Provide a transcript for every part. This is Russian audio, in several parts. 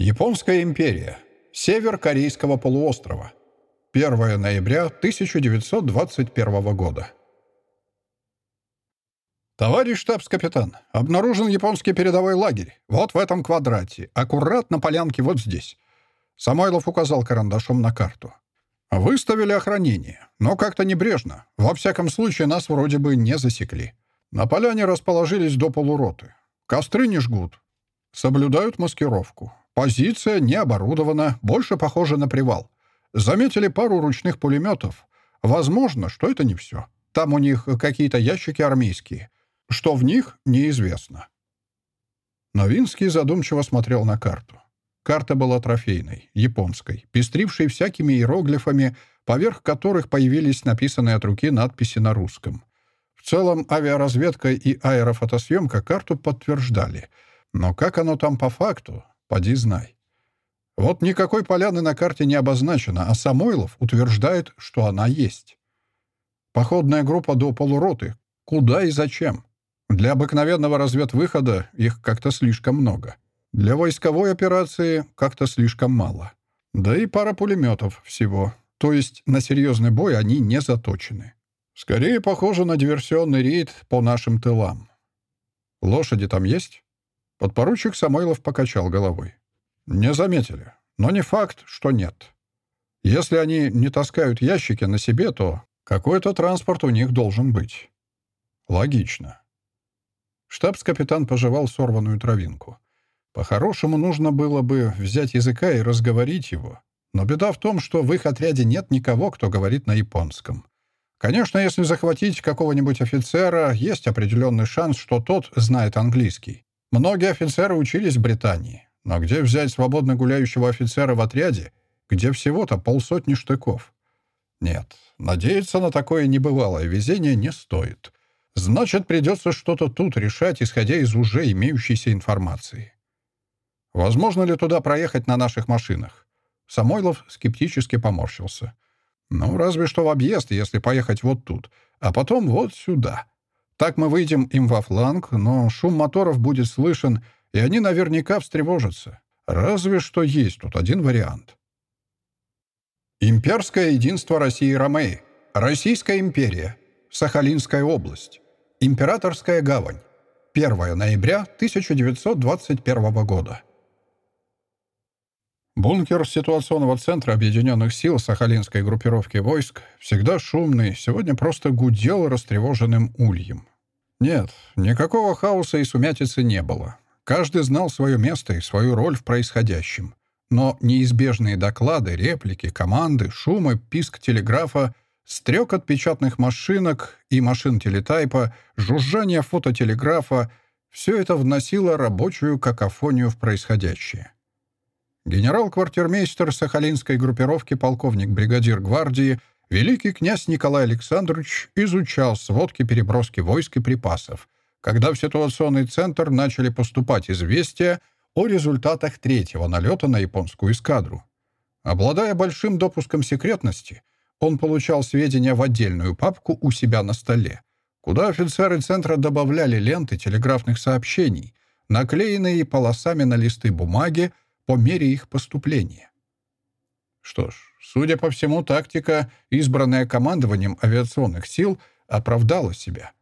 Японская империя. Север Корейского полуострова. 1 ноября 1921 года. «Товарищ штабс-капитан, обнаружен японский передовой лагерь. Вот в этом квадрате. Аккуратно полянки вот здесь». Самойлов указал карандашом на карту. «Выставили охранение, но как-то небрежно. Во всяком случае, нас вроде бы не засекли. На поляне расположились до полуроты. Костры не жгут. Соблюдают маскировку. Позиция не оборудована, больше похожа на привал. Заметили пару ручных пулеметов. Возможно, что это не все. Там у них какие-то ящики армейские. Что в них, неизвестно. Новинский задумчиво смотрел на карту. Карта была трофейной, японской, пестрившей всякими иероглифами, поверх которых появились написанные от руки надписи на русском. В целом, авиаразведка и аэрофотосъемка карту подтверждали. Но как оно там по факту, Поди знай. Вот никакой поляны на карте не обозначено, а Самойлов утверждает, что она есть. Походная группа до полуроты. Куда и зачем? Для обыкновенного разведвыхода их как-то слишком много. Для войсковой операции как-то слишком мало. Да и пара пулеметов всего. То есть на серьезный бой они не заточены. Скорее похоже на диверсионный рейд по нашим тылам. Лошади там есть? Подпоручик Самойлов покачал головой. «Не заметили. Но не факт, что нет. Если они не таскают ящики на себе, то какой-то транспорт у них должен быть». «Логично». Штабс-капитан пожевал сорванную травинку. По-хорошему, нужно было бы взять языка и разговорить его. Но беда в том, что в их отряде нет никого, кто говорит на японском. Конечно, если захватить какого-нибудь офицера, есть определенный шанс, что тот знает английский. Многие офицеры учились в Британии. Но где взять свободно гуляющего офицера в отряде, где всего-то полсотни штыков? Нет, надеяться на такое небывалое везение не стоит. Значит, придется что-то тут решать, исходя из уже имеющейся информации. Возможно ли туда проехать на наших машинах? Самойлов скептически поморщился. Ну, разве что в объезд, если поехать вот тут, а потом вот сюда. Так мы выйдем им во фланг, но шум моторов будет слышен, и они наверняка встревожатся. Разве что есть тут один вариант. Имперское единство России и Ромеи. Российская империя. Сахалинская область. Императорская гавань. 1 ноября 1921 года. Бункер ситуационного центра Объединенных сил Сахалинской группировки войск, всегда шумный, сегодня просто гудел растревоженным ульем. Нет, никакого хаоса и сумятицы не было. Каждый знал свое место и свою роль в происходящем. Но неизбежные доклады, реплики, команды, шумы, писк телеграфа, стрек от печатных машинок и машин телетайпа, жужжание фототелеграфа — все это вносило рабочую какофонию в происходящее. Генерал-квартирмейстер Сахалинской группировки полковник-бригадир гвардии великий князь Николай Александрович изучал сводки переброски войск и припасов, когда в ситуационный центр начали поступать известия о результатах третьего налета на японскую эскадру. Обладая большим допуском секретности, он получал сведения в отдельную папку у себя на столе, куда офицеры центра добавляли ленты телеграфных сообщений, наклеенные полосами на листы бумаги, по мере их поступления. Что ж, судя по всему, тактика, избранная командованием авиационных сил, оправдала себя.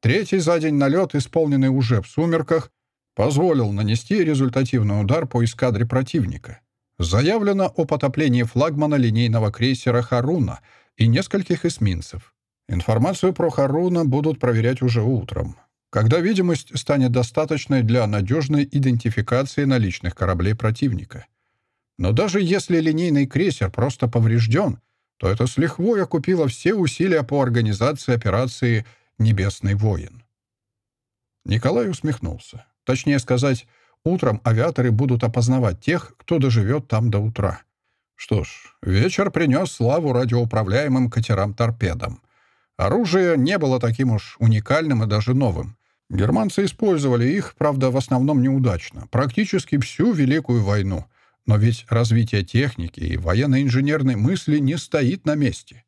Третий за день налет, исполненный уже в сумерках, позволил нанести результативный удар по эскадре противника. Заявлено о потоплении флагмана линейного крейсера «Харуна» и нескольких эсминцев. Информацию про «Харуна» будут проверять уже утром когда видимость станет достаточной для надежной идентификации наличных кораблей противника. Но даже если линейный крейсер просто поврежден, то это с лихвой окупило все усилия по организации операции «Небесный воин». Николай усмехнулся. Точнее сказать, утром авиаторы будут опознавать тех, кто доживет там до утра. Что ж, вечер принес славу радиоуправляемым катерам-торпедам. Оружие не было таким уж уникальным и даже новым. Германцы использовали их, правда, в основном неудачно, практически всю Великую войну. Но ведь развитие техники и военно-инженерной мысли не стоит на месте.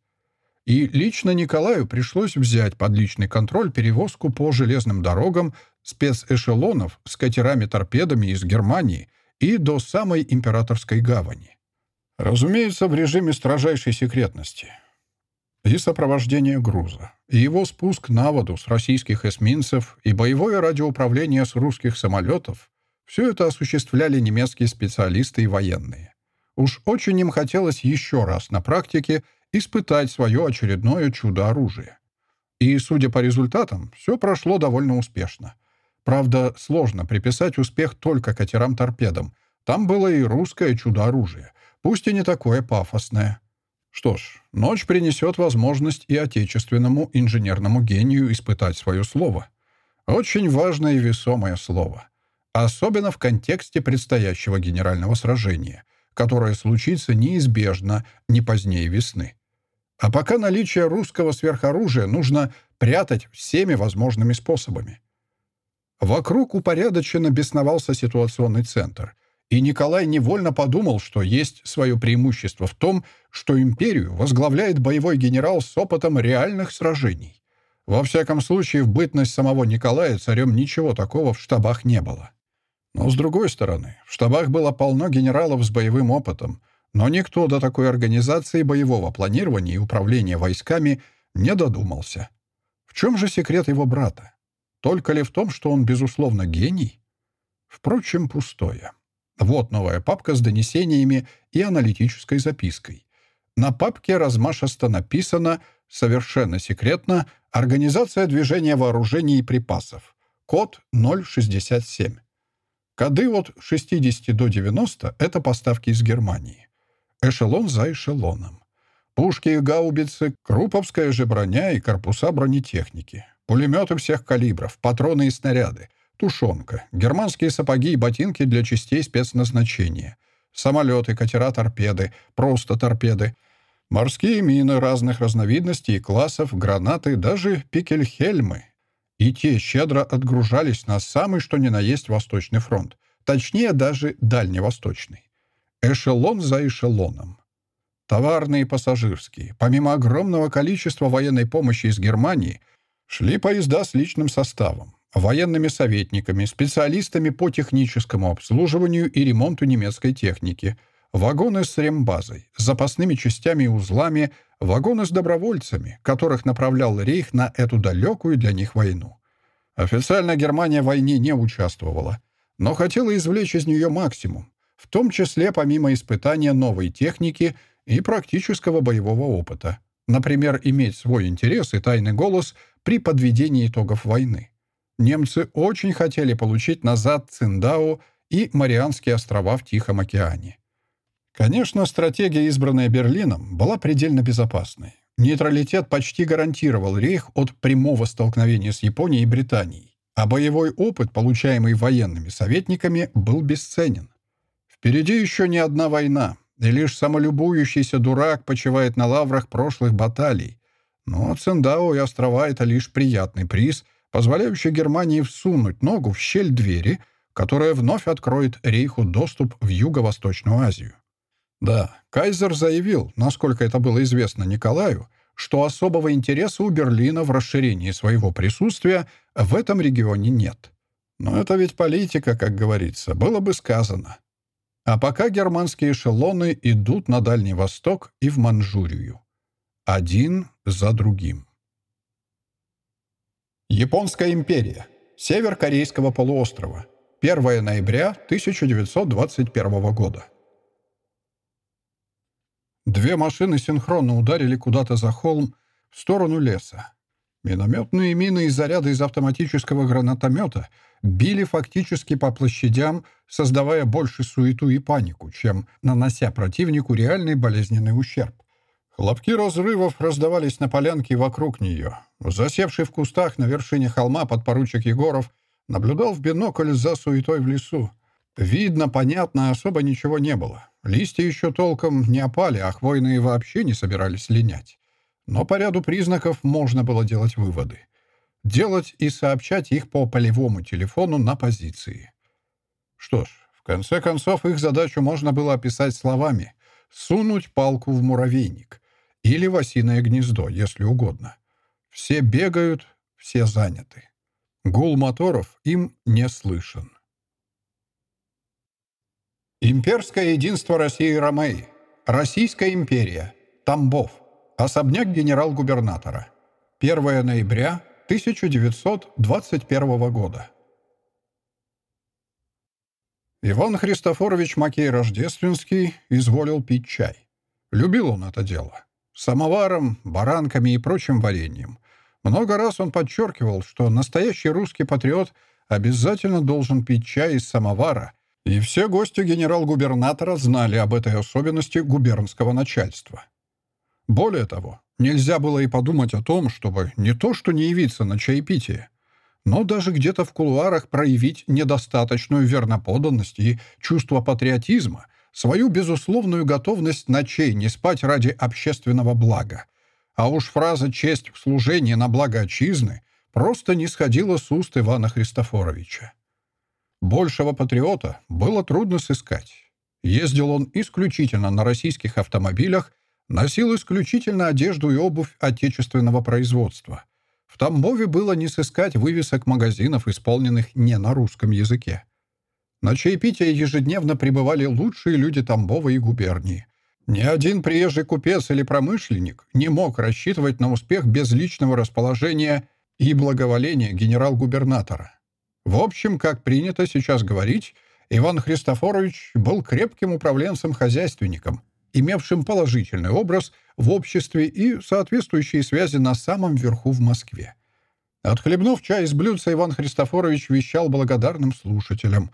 И лично Николаю пришлось взять под личный контроль перевозку по железным дорогам спецэшелонов с катерами-торпедами из Германии и до самой Императорской гавани. Разумеется, в режиме строжайшей секретности. И сопровождение груза, и его спуск на воду с российских эсминцев, и боевое радиоуправление с русских самолетов — все это осуществляли немецкие специалисты и военные. Уж очень им хотелось еще раз на практике испытать свое очередное чудо-оружие. И, судя по результатам, все прошло довольно успешно. Правда, сложно приписать успех только катерам-торпедам. Там было и русское чудо-оружие, пусть и не такое пафосное. Что ж, ночь принесет возможность и отечественному инженерному гению испытать свое слово. Очень важное и весомое слово. Особенно в контексте предстоящего генерального сражения, которое случится неизбежно не позднее весны. А пока наличие русского сверхоружия нужно прятать всеми возможными способами. Вокруг упорядоченно бесновался ситуационный центр, и Николай невольно подумал, что есть свое преимущество в том, что империю возглавляет боевой генерал с опытом реальных сражений. Во всяком случае, в бытность самого Николая царем ничего такого в штабах не было. Но, с другой стороны, в штабах было полно генералов с боевым опытом — но никто до такой организации боевого планирования и управления войсками не додумался. В чем же секрет его брата? Только ли в том, что он, безусловно, гений? Впрочем, пустое. Вот новая папка с донесениями и аналитической запиской. На папке размашисто написано совершенно секретно «Организация движения вооружений и припасов». Код 067. Коды от 60 до 90 — это поставки из Германии эшелон за эшелоном. Пушки и гаубицы, круповская же броня и корпуса бронетехники, пулеметы всех калибров, патроны и снаряды, тушенка, германские сапоги и ботинки для частей спецназначения, самолеты, катера, торпеды, просто торпеды, морские мины разных разновидностей и классов, гранаты, даже пикельхельмы. И те щедро отгружались на самый что ни на есть Восточный фронт, точнее даже Дальневосточный. Эшелон за эшелоном. Товарные и пассажирские. Помимо огромного количества военной помощи из Германии, шли поезда с личным составом, военными советниками, специалистами по техническому обслуживанию и ремонту немецкой техники, вагоны с рембазой, запасными частями и узлами, вагоны с добровольцами, которых направлял Рейх на эту далекую для них войну. Официально Германия в войне не участвовала, но хотела извлечь из нее максимум, в том числе помимо испытания новой техники и практического боевого опыта. Например, иметь свой интерес и тайный голос при подведении итогов войны. Немцы очень хотели получить назад Циндао и Марианские острова в Тихом океане. Конечно, стратегия, избранная Берлином, была предельно безопасной. Нейтралитет почти гарантировал Рейх от прямого столкновения с Японией и Британией, а боевой опыт, получаемый военными советниками, был бесценен. Впереди еще не одна война, и лишь самолюбующийся дурак почивает на лаврах прошлых баталий. Но Циндао и острова — это лишь приятный приз, позволяющий Германии всунуть ногу в щель двери, которая вновь откроет Рейху доступ в Юго-Восточную Азию. Да, Кайзер заявил, насколько это было известно Николаю, что особого интереса у Берлина в расширении своего присутствия в этом регионе нет. Но это ведь политика, как говорится, было бы сказано. А пока германские эшелоны идут на Дальний Восток и в Манчжурию. Один за другим. Японская империя. Север Корейского полуострова. 1 ноября 1921 года. Две машины синхронно ударили куда-то за холм в сторону леса. Минометные мины и заряды из автоматического гранатомета били фактически по площадям, создавая больше суету и панику, чем нанося противнику реальный болезненный ущерб. Хлопки разрывов раздавались на полянке вокруг нее. Засевший в кустах на вершине холма подпоручик Егоров наблюдал в бинокль за суетой в лесу. Видно, понятно, особо ничего не было. Листья еще толком не опали, а хвойные вообще не собирались линять. Но по ряду признаков можно было делать выводы делать и сообщать их по полевому телефону на позиции. Что ж, в конце концов, их задачу можно было описать словами «сунуть палку в муравейник» или в осиное гнездо, если угодно. Все бегают, все заняты. Гул моторов им не слышен. Имперское единство России и Ромеи. Российская империя. Тамбов. Особняк генерал-губернатора. 1 ноября 1921 года. Иван Христофорович Макей Рождественский изволил пить чай. Любил он это дело. Самоваром, баранками и прочим вареньем. Много раз он подчеркивал, что настоящий русский патриот обязательно должен пить чай из самовара, и все гости генерал-губернатора знали об этой особенности губернского начальства. Более того, нельзя было и подумать о том, чтобы не то что не явиться на чаепитие, но даже где-то в кулуарах проявить недостаточную верноподанность и чувство патриотизма, свою безусловную готовность ночей не спать ради общественного блага. А уж фраза «честь в служении на благо отчизны» просто не сходила с уст Ивана Христофоровича. Большего патриота было трудно сыскать. Ездил он исключительно на российских автомобилях, носил исключительно одежду и обувь отечественного производства – в Тамбове было не сыскать вывесок магазинов, исполненных не на русском языке. На чаепитие ежедневно прибывали лучшие люди Тамбова и губернии. Ни один приезжий купец или промышленник не мог рассчитывать на успех без личного расположения и благоволения генерал-губернатора. В общем, как принято сейчас говорить, Иван Христофорович был крепким управленцем-хозяйственником, имевшим положительный образ в обществе и соответствующие связи на самом верху в Москве. Отхлебнув чай из блюдца, Иван Христофорович вещал благодарным слушателям.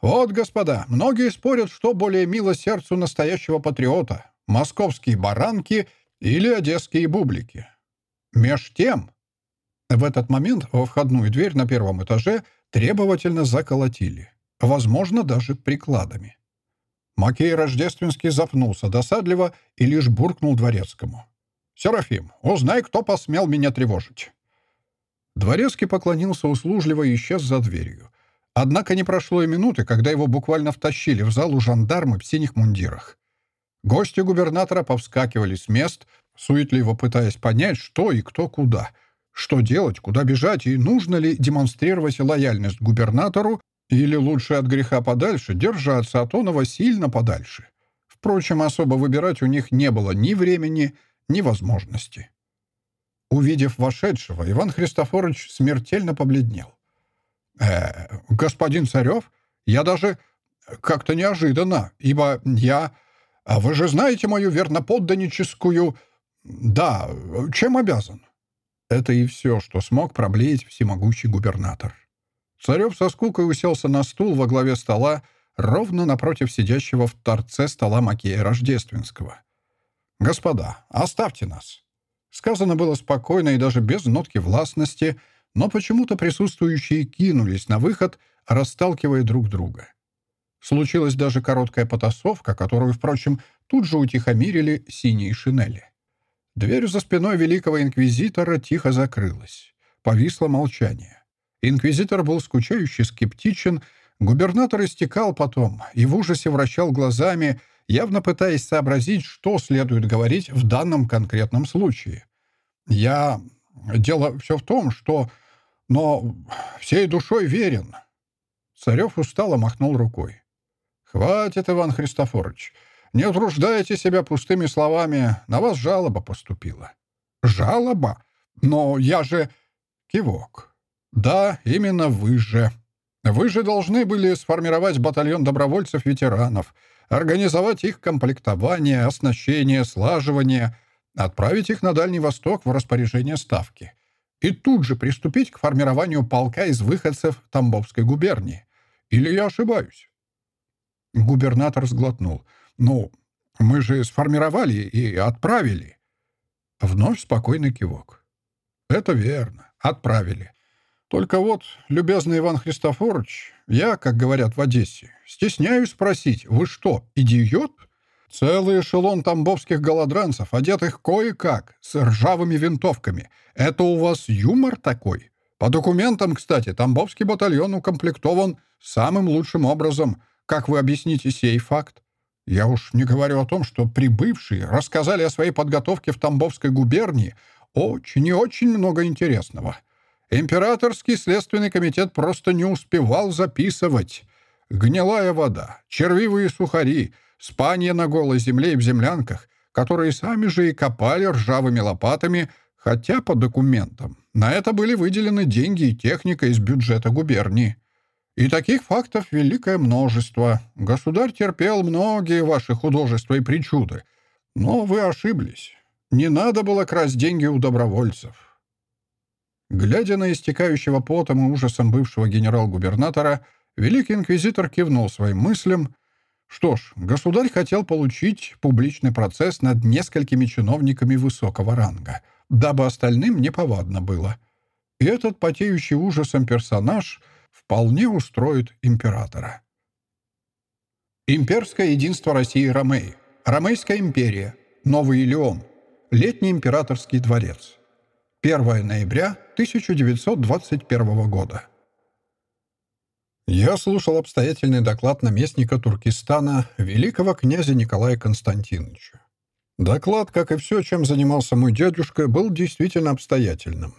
«Вот, господа, многие спорят, что более мило сердцу настоящего патриота — московские баранки или одесские бублики. Меж тем...» В этот момент во входную дверь на первом этаже требовательно заколотили, возможно, даже прикладами. Макей Рождественский запнулся досадливо и лишь буркнул дворецкому. «Серафим, узнай, кто посмел меня тревожить». Дворецкий поклонился услужливо и исчез за дверью. Однако не прошло и минуты, когда его буквально втащили в залу жандармы в синих мундирах. Гости губернатора повскакивали с мест, суетливо пытаясь понять, что и кто куда, что делать, куда бежать и нужно ли демонстрировать лояльность губернатору или лучше от греха подальше держаться от оного сильно подальше. Впрочем, особо выбирать у них не было ни времени, ни возможности. Увидев вошедшего, Иван Христофорович смертельно побледнел. «Э, господин Царев, я даже как-то неожиданно, ибо я... А вы же знаете мою верноподданническую... Да, чем обязан?» Это и все, что смог проблеять всемогущий губернатор. Царев со скукой уселся на стул во главе стола, ровно напротив сидящего в торце стола Макея Рождественского. «Господа, оставьте нас!» Сказано было спокойно и даже без нотки властности, но почему-то присутствующие кинулись на выход, расталкивая друг друга. Случилась даже короткая потасовка, которую, впрочем, тут же утихомирили синие шинели. Дверь за спиной великого инквизитора тихо закрылась. Повисло молчание. Инквизитор был скучающе скептичен, губернатор истекал потом и в ужасе вращал глазами, явно пытаясь сообразить, что следует говорить в данном конкретном случае. «Я... Дело все в том, что... Но всей душой верен». Царев устало махнул рукой. «Хватит, Иван Христофорович. Не утруждайте себя пустыми словами. На вас жалоба поступила». «Жалоба? Но я же...» Кивок. Да, именно вы же. Вы же должны были сформировать батальон добровольцев-ветеранов, организовать их комплектование, оснащение, слаживание, отправить их на Дальний Восток в распоряжение Ставки и тут же приступить к формированию полка из выходцев Тамбовской губернии. Или я ошибаюсь? Губернатор сглотнул. «Ну, мы же сформировали и отправили». Вновь спокойный кивок. «Это верно. Отправили. Только вот, любезный Иван Христофорович, я, как говорят в Одессе, стесняюсь спросить, вы что, идиот? Целый эшелон тамбовских голодранцев, одетых кое-как, с ржавыми винтовками. Это у вас юмор такой? По документам, кстати, тамбовский батальон укомплектован самым лучшим образом. Как вы объясните сей факт? Я уж не говорю о том, что прибывшие рассказали о своей подготовке в Тамбовской губернии очень и очень много интересного. Императорский следственный комитет просто не успевал записывать. гнилая вода, червивые сухари, спание на голой земле и в землянках, которые сами же и копали ржавыми лопатами, хотя по документам. На это были выделены деньги и техника из бюджета губернии. И таких фактов великое множество. Государь терпел многие ваши художества и причуды. Но вы ошиблись. Не надо было красть деньги у добровольцев. Глядя на истекающего потом и ужасом бывшего генерал-губернатора, великий инквизитор кивнул своим мыслям. Что ж, государь хотел получить публичный процесс над несколькими чиновниками высокого ранга, дабы остальным неповадно было. И этот потеющий ужасом персонаж вполне устроит императора. Имперское единство России и Ромеи. Ромейская империя. Новый Илеон. Летний императорский дворец. 1 ноября 1921 года. Я слушал обстоятельный доклад наместника Туркестана великого князя Николая Константиновича. Доклад, как и все, чем занимался мой дядюшка, был действительно обстоятельным.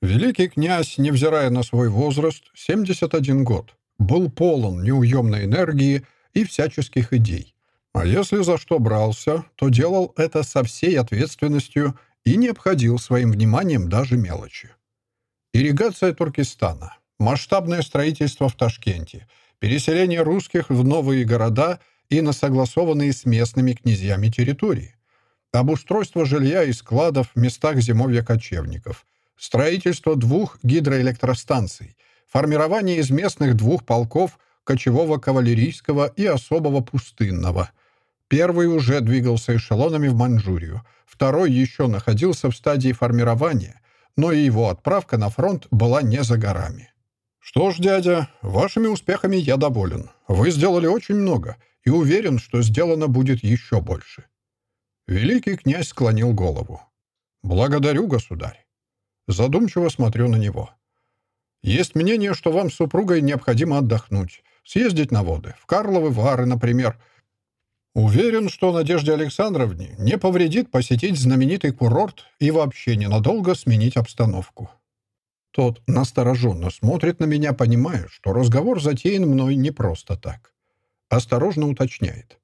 Великий князь, невзирая на свой возраст, 71 год, был полон неуемной энергии и всяческих идей. А если за что брался, то делал это со всей ответственностью и не обходил своим вниманием даже мелочи. Ирригация Туркестана, масштабное строительство в Ташкенте, переселение русских в новые города и на согласованные с местными князьями территории, обустройство жилья и складов в местах зимовья кочевников, строительство двух гидроэлектростанций, формирование из местных двух полков кочевого кавалерийского и особого пустынного – Первый уже двигался эшелонами в Маньчжурию, второй еще находился в стадии формирования, но и его отправка на фронт была не за горами. «Что ж, дядя, вашими успехами я доволен. Вы сделали очень много и уверен, что сделано будет еще больше». Великий князь склонил голову. «Благодарю, государь». Задумчиво смотрю на него. «Есть мнение, что вам с супругой необходимо отдохнуть, съездить на воды, в Карловы Вары, например, Уверен, что Надежде Александровне не повредит посетить знаменитый курорт и вообще ненадолго сменить обстановку. Тот настороженно смотрит на меня, понимая, что разговор затеян мной не просто так. Осторожно уточняет.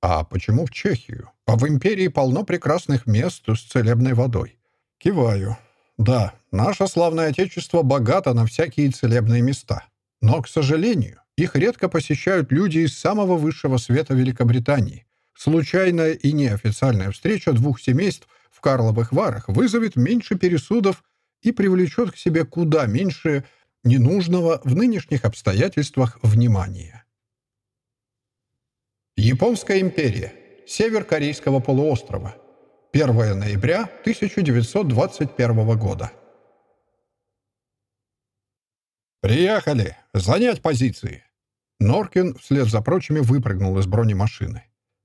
«А почему в Чехию? А в империи полно прекрасных мест с целебной водой». Киваю. «Да, наше славное отечество богато на всякие целебные места. Но, к сожалению, их редко посещают люди из самого высшего света Великобритании. Случайная и неофициальная встреча двух семейств в Карловых Варах вызовет меньше пересудов и привлечет к себе куда меньше ненужного в нынешних обстоятельствах внимания. Японская империя. Север Корейского полуострова. 1 ноября 1921 года. «Приехали! Занять позиции!» Норкин вслед за прочими выпрыгнул из бронемашины.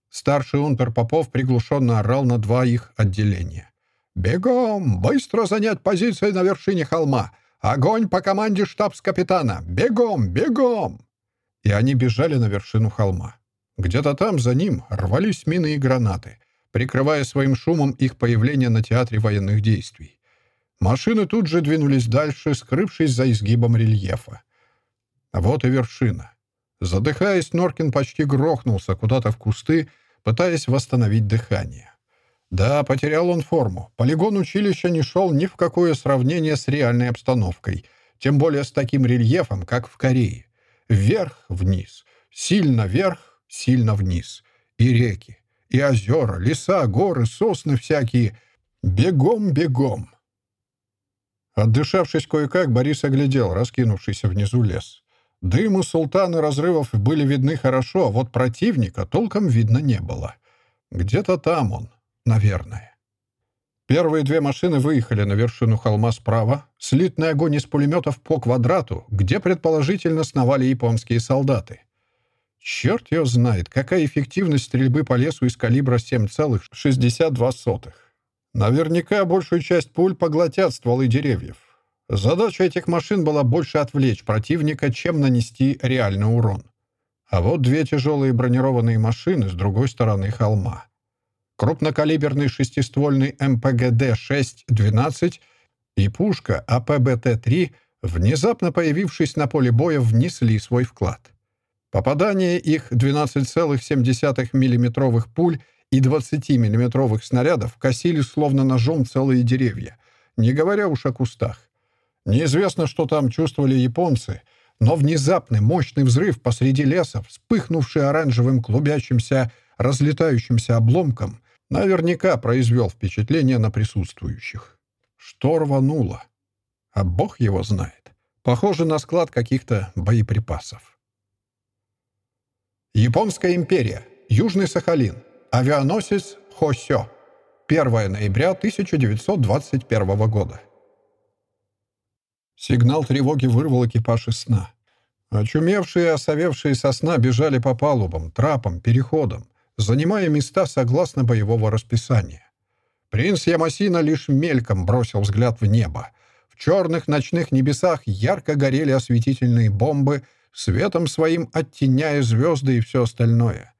Старший унтер Попов приглушенно орал на два их отделения. «Бегом! Быстро занять позиции на вершине холма! Огонь по команде штабс-капитана! Бегом! Бегом!» И они бежали на вершину холма. Где-то там за ним рвались мины и гранаты, прикрывая своим шумом их появление на театре военных действий. Машины тут же двинулись дальше, скрывшись за изгибом рельефа. Вот и вершина. Задыхаясь, Норкин почти грохнулся куда-то в кусты, пытаясь восстановить дыхание. Да, потерял он форму. Полигон училища не шел ни в какое сравнение с реальной обстановкой, тем более с таким рельефом, как в Корее. Вверх-вниз, сильно вверх, сильно вниз. И реки, и озера, леса, горы, сосны всякие. Бегом-бегом. Отдышавшись кое-как, Борис оглядел раскинувшийся внизу лес. Дым у султана разрывов были видны хорошо, а вот противника толком видно не было. Где-то там он, наверное. Первые две машины выехали на вершину холма справа, слитный огонь из пулеметов по квадрату, где предположительно сновали японские солдаты. Черт его знает, какая эффективность стрельбы по лесу из калибра 7,62. Наверняка большую часть пуль поглотят стволы деревьев. Задача этих машин была больше отвлечь противника, чем нанести реальный урон. А вот две тяжелые бронированные машины с другой стороны холма. Крупнокалиберный шестиствольный МПГД-6-12 и пушка АПБТ-3, внезапно появившись на поле боя, внесли свой вклад. Попадание их 12,7 миллиметровых пуль и 20-миллиметровых снарядов косили словно ножом целые деревья, не говоря уж о кустах. Неизвестно, что там чувствовали японцы, но внезапный мощный взрыв посреди леса, вспыхнувший оранжевым клубящимся, разлетающимся обломком, наверняка произвел впечатление на присутствующих. Что рвануло? А бог его знает. Похоже на склад каких-то боеприпасов. Японская империя. Южный Сахалин. Авианосец Хосё. 1 ноября 1921 года. Сигнал тревоги вырвал экипаж из сна. Очумевшие и осовевшие со сна бежали по палубам, трапам, переходам, занимая места согласно боевого расписания. Принц Ямасина лишь мельком бросил взгляд в небо. В черных ночных небесах ярко горели осветительные бомбы, светом своим оттеняя звезды и все остальное.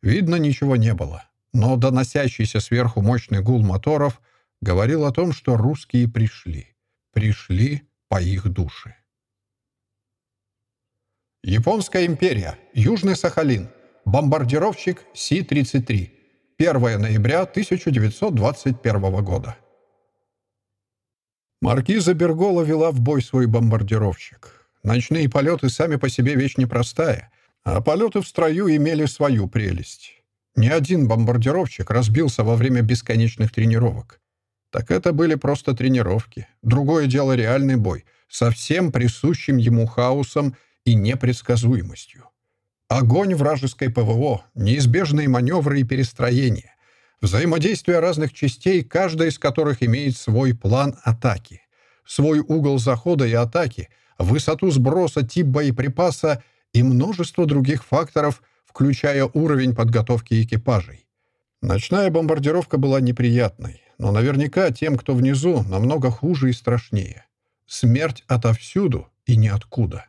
Видно, ничего не было. Но доносящийся сверху мощный гул моторов говорил о том, что русские пришли. Пришли по их душе. Японская империя. Южный Сахалин. Бомбардировщик Си-33. 1 ноября 1921 года. Маркиза Бергола вела в бой свой бомбардировщик. Ночные полеты сами по себе вещь непростая, а полеты в строю имели свою прелесть. Ни один бомбардировщик разбился во время бесконечных тренировок. Так это были просто тренировки. Другое дело реальный бой, со всем присущим ему хаосом и непредсказуемостью. Огонь вражеской ПВО, неизбежные маневры и перестроения, взаимодействие разных частей, каждая из которых имеет свой план атаки, свой угол захода и атаки, высоту сброса, тип боеприпаса и множество других факторов, включая уровень подготовки экипажей. Ночная бомбардировка была неприятной, но наверняка тем, кто внизу, намного хуже и страшнее. Смерть отовсюду и ниоткуда.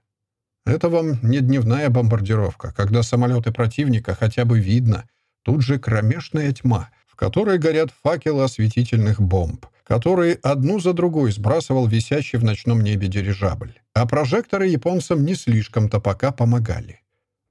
Это вам не дневная бомбардировка, когда самолеты противника хотя бы видно. Тут же кромешная тьма, в которой горят факелы осветительных бомб, которые одну за другой сбрасывал висящий в ночном небе дирижабль. А прожекторы японцам не слишком-то пока помогали.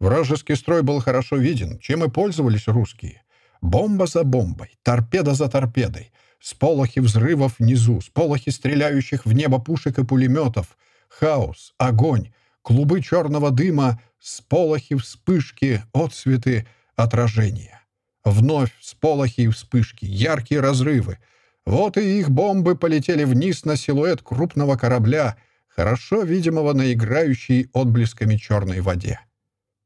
Вражеский строй был хорошо виден, чем и пользовались русские. Бомба за бомбой, торпеда за торпедой, сполохи взрывов внизу, сполохи стреляющих в небо пушек и пулеметов, хаос, огонь, клубы черного дыма, сполохи, вспышки, отсветы, отражения. Вновь сполохи и вспышки, яркие разрывы. Вот и их бомбы полетели вниз на силуэт крупного корабля, хорошо видимого на играющей отблесками черной воде.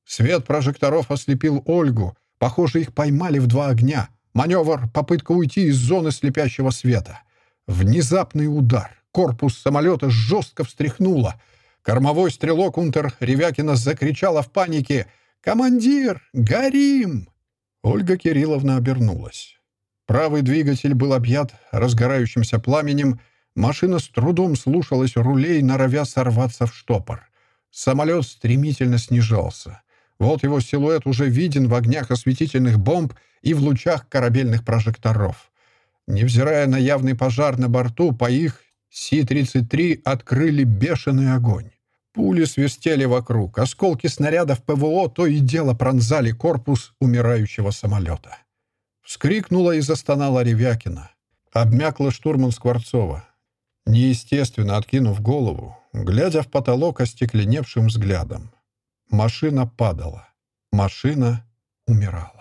Свет прожекторов ослепил Ольгу. Похоже, их поймали в два огня. Маневр — попытка уйти из зоны слепящего света. Внезапный удар. Корпус самолета жестко встряхнуло. Кормовой стрелок Унтер Ревякина закричала в панике «Командир! Горим!» Ольга Кирилловна обернулась. Правый двигатель был объят разгорающимся пламенем, машина с трудом слушалась рулей, норовя сорваться в штопор. Самолет стремительно снижался. Вот его силуэт уже виден в огнях осветительных бомб и в лучах корабельных прожекторов. Невзирая на явный пожар на борту, по их Си-33 открыли бешеный огонь. Пули свистели вокруг, осколки снарядов ПВО то и дело пронзали корпус умирающего самолета. Вскрикнула и застонала Ревякина. Обмякла штурман Скворцова. Неестественно откинув голову, глядя в потолок остекленевшим взглядом. Машина падала. Машина умирала.